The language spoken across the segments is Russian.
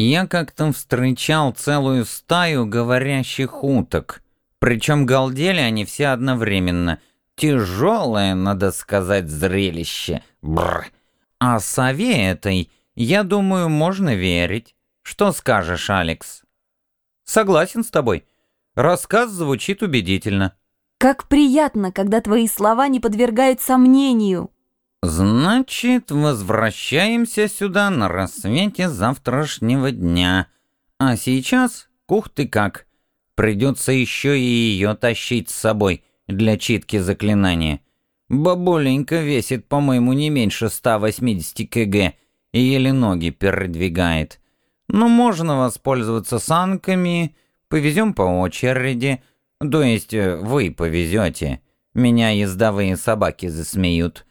Я как-то встречал целую стаю говорящих уток. Причем галдели они все одновременно. Тяжелое, надо сказать, зрелище. Бррр. А сове этой, я думаю, можно верить. Что скажешь, Алекс? Согласен с тобой. Рассказ звучит убедительно. Как приятно, когда твои слова не подвергают сомнению. Значит, возвращаемся сюда на рассвете завтрашнего дня. А сейчас, кух ты как, придется еще и ее тащить с собой для читки заклинания. Бабуленька весит, по-моему, не меньше 180 кг и еле ноги передвигает. Но можно воспользоваться санками, повезем по очереди, то есть э, вы повезете. Меня ездовые собаки засмеют.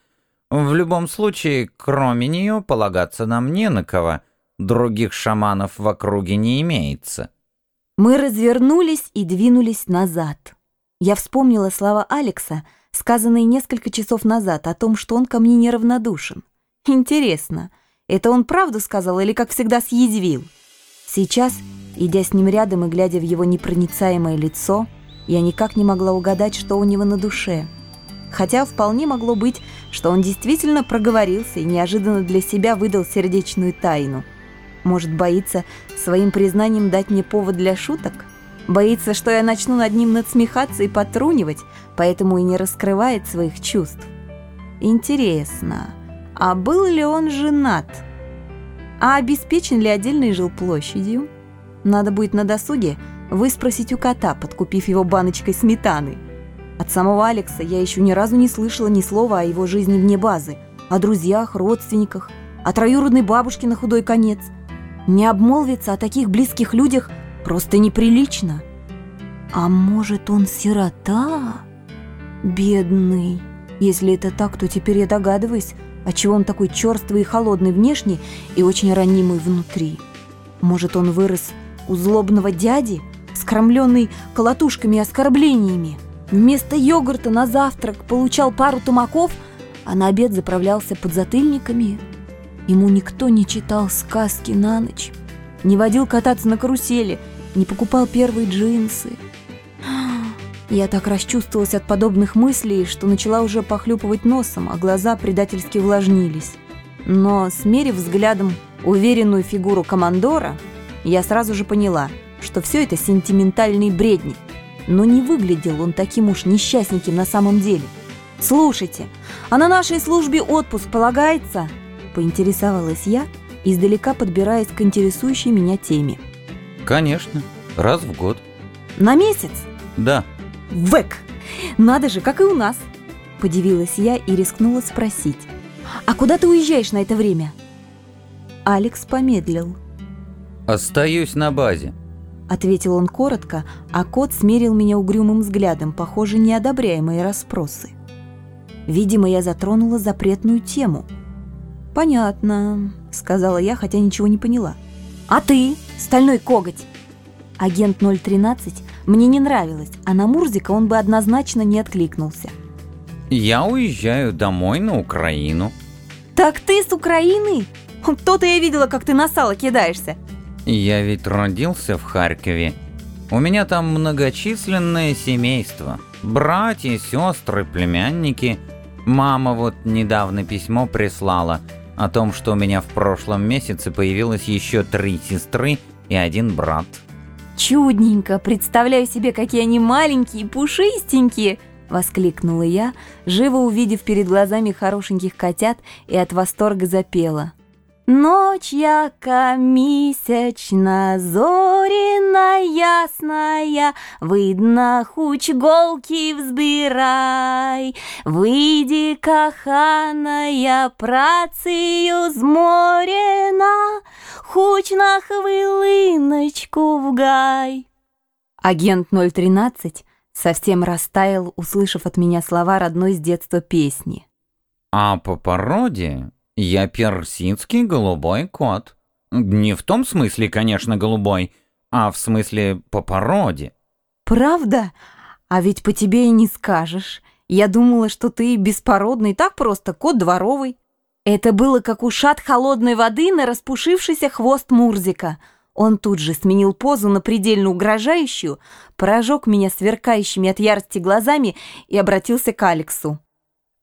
В любом случае, кроме нее, полагаться нам не на кого. Других шаманов в округе не имеется. Мы развернулись и двинулись назад. Я вспомнила слова Алекса, сказанные несколько часов назад, о том, что он ко мне неравнодушен. Интересно, это он правду сказал или, как всегда, съязвил? Сейчас, идя с ним рядом и глядя в его непроницаемое лицо, я никак не могла угадать, что у него на душе — Хотя вполне могло быть, что он действительно проговорился и неожиданно для себя выдал сердечную тайну. Может, боится своим признанием дать мне повод для шуток? Боится, что я начну над ним надсмехаться и потрунивать, поэтому и не раскрывает своих чувств. Интересно, а был ли он женат? А обеспечен ли отдельной жилплощадью? Надо будет на досуге выспросить у кота, подкупив его баночкой сметаны. От самого Алекса я еще ни разу не слышала ни слова о его жизни вне базы, о друзьях, родственниках, о троюродной бабушке на худой конец. Не обмолвиться о таких близких людях просто неприлично. А может, он сирота? Бедный. Если это так, то теперь я догадываюсь, отчего он такой черствый и холодный внешне и очень ранимый внутри. Может, он вырос у злобного дяди, скромленный колотушками и оскорблениями? Вместо йогурта на завтрак получал пару тумаков, а на обед заправлялся подзатыльниками. Ему никто не читал сказки на ночь, не водил кататься на карусели, не покупал первые джинсы. Я так расчувствовалась от подобных мыслей, что начала уже похлюпывать носом, а глаза предательски увлажнились. Но, смерив взглядом уверенную фигуру командора, я сразу же поняла, что все это сентиментальный бредни – но не выглядел он таким уж несчастненьким на самом деле. «Слушайте, а на нашей службе отпуск полагается?» – поинтересовалась я, издалека подбираясь к интересующей меня теме. «Конечно, раз в год». «На месяц?» «Да». «Вэк! Надо же, как и у нас!» – подивилась я и рискнула спросить. «А куда ты уезжаешь на это время?» Алекс помедлил. «Остаюсь на базе. Ответил он коротко, а кот смерил меня угрюмым взглядом, похоже, не одобряя мои расспросы. Видимо, я затронула запретную тему. «Понятно», — сказала я, хотя ничего не поняла. «А ты, стальной коготь?» Агент 013 мне не нравилось, а на Мурзика он бы однозначно не откликнулся. «Я уезжаю домой на Украину». «Так ты с Украины? То-то я видела, как ты на сало кидаешься. Я ведь родился в Харькове. У меня там многочисленное семейство. Братья, сестры, племянники. Мама вот недавно письмо прислала о том, что у меня в прошлом месяце появилось еще три сестры и один брат. «Чудненько! Представляю себе, какие они маленькие, пушистенькие!» — воскликнула я, живо увидев перед глазами хорошеньких котят и от восторга запела. Ночь яка місячна, зоріна ясная, Видно, хуч голки взбирай, Вийди, коханая, працею зморена, Хуч на хвилиночку в гай. Агент 013 совсем растаял, услышав от меня слова родной с детства песни. А по породе я персидский голубой кот. Не в том смысле, конечно, голубой, а в смысле по породе. Правда? А ведь по тебе и не скажешь. Я думала, что ты беспородный, так просто, кот дворовый. Это было как ушат холодной воды на распушившийся хвост Мурзика. Он тут же сменил позу на предельно угрожающую, прожег меня сверкающими от ярости глазами и обратился к Алексу.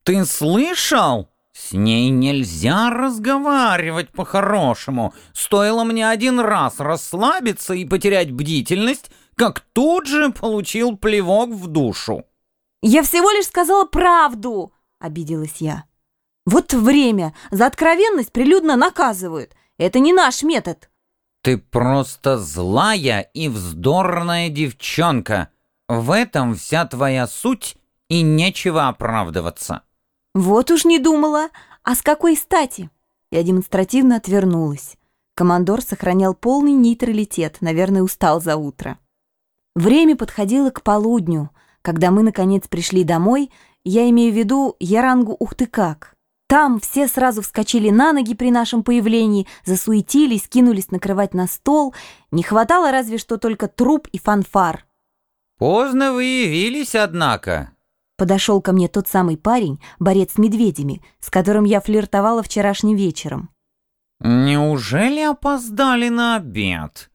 «Ты слышал? С ней нельзя разговаривать по-хорошему. Стоило мне один раз расслабиться и потерять бдительность, как тут же получил плевок в душу». «Я всего лишь сказала правду!» — обиделась я. «Вот время! За откровенность прилюдно наказывают. Это не наш метод!» «Ты просто злая и вздорная девчонка. В этом вся твоя суть, и нечего оправдываться». «Вот уж не думала. А с какой стати?» Я демонстративно отвернулась. Командор сохранял полный нейтралитет, наверное, устал за утро. Время подходило к полудню. Когда мы, наконец, пришли домой, я имею в виду Ярангу Ухтыкак. Там все сразу вскочили на ноги при нашем появлении, засуетились, кинулись накрывать на стол. Не хватало разве что только труп и фанфар. «Поздно вы явились, однако». Подошел ко мне тот самый парень, борец с медведями, с которым я флиртовала вчерашним вечером. «Неужели опоздали на обед?»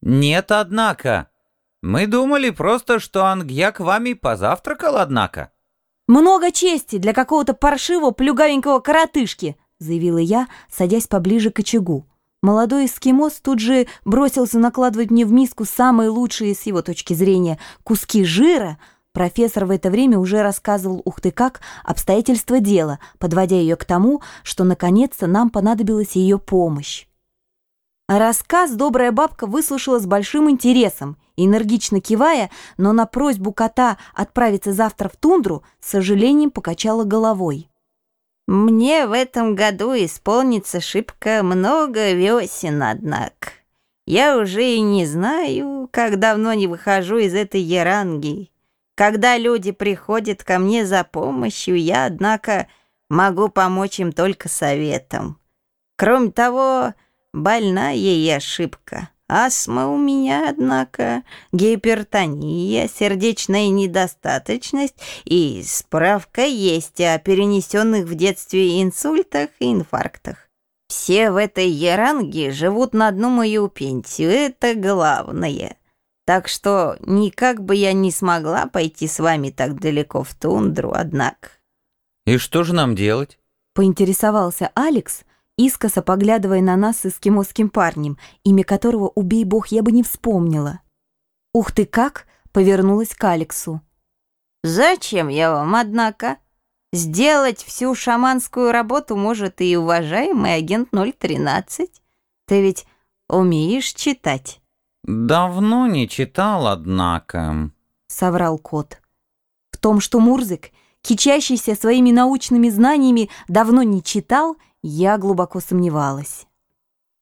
«Нет, однако. Мы думали просто, что Ангьяк вами позавтракал, однако». «Много чести для какого-то паршивого плюгавенького коротышки», заявила я, садясь поближе к очагу. Молодой эскимос тут же бросился накладывать мне в миску самые лучшие, с его точки зрения, куски жира. Профессор в это время уже рассказывал ух ты как обстоятельства дела, подводя ее к тому, что наконец-то нам понадобилась ее помощь. Рассказ добрая бабка выслушала с большим интересом, энергично кивая, но на просьбу кота отправиться завтра в тундру с сожалением покачала головой. «Мне в этом году исполнится шибко много весен, однако. Я уже и не знаю, как давно не выхожу из этой яранги. Когда люди приходят ко мне за помощью, я, однако, могу помочь им только советом. Кроме того, больная я ошибка. Астма у меня, однако, гипертония, сердечная недостаточность и справка есть о перенесенных в детстве инсультах и инфарктах. Все в этой яранге живут на одну мою пенсию, это главное. Так что никак бы я не смогла пойти с вами так далеко в тундру, однако. «И что же нам делать?» Поинтересовался Алекс, искоса поглядывая на нас с эскимосским парнем, имя которого, убей бог, я бы не вспомнила. «Ух ты как!» — повернулась к Алексу. «Зачем я вам, однако? Сделать всю шаманскую работу может и уважаемый агент 013. Ты ведь умеешь читать?» «Давно не читал, однако», — соврал кот. В том, что Мурзик, кичащийся своими научными знаниями, давно не читал, я глубоко сомневалась.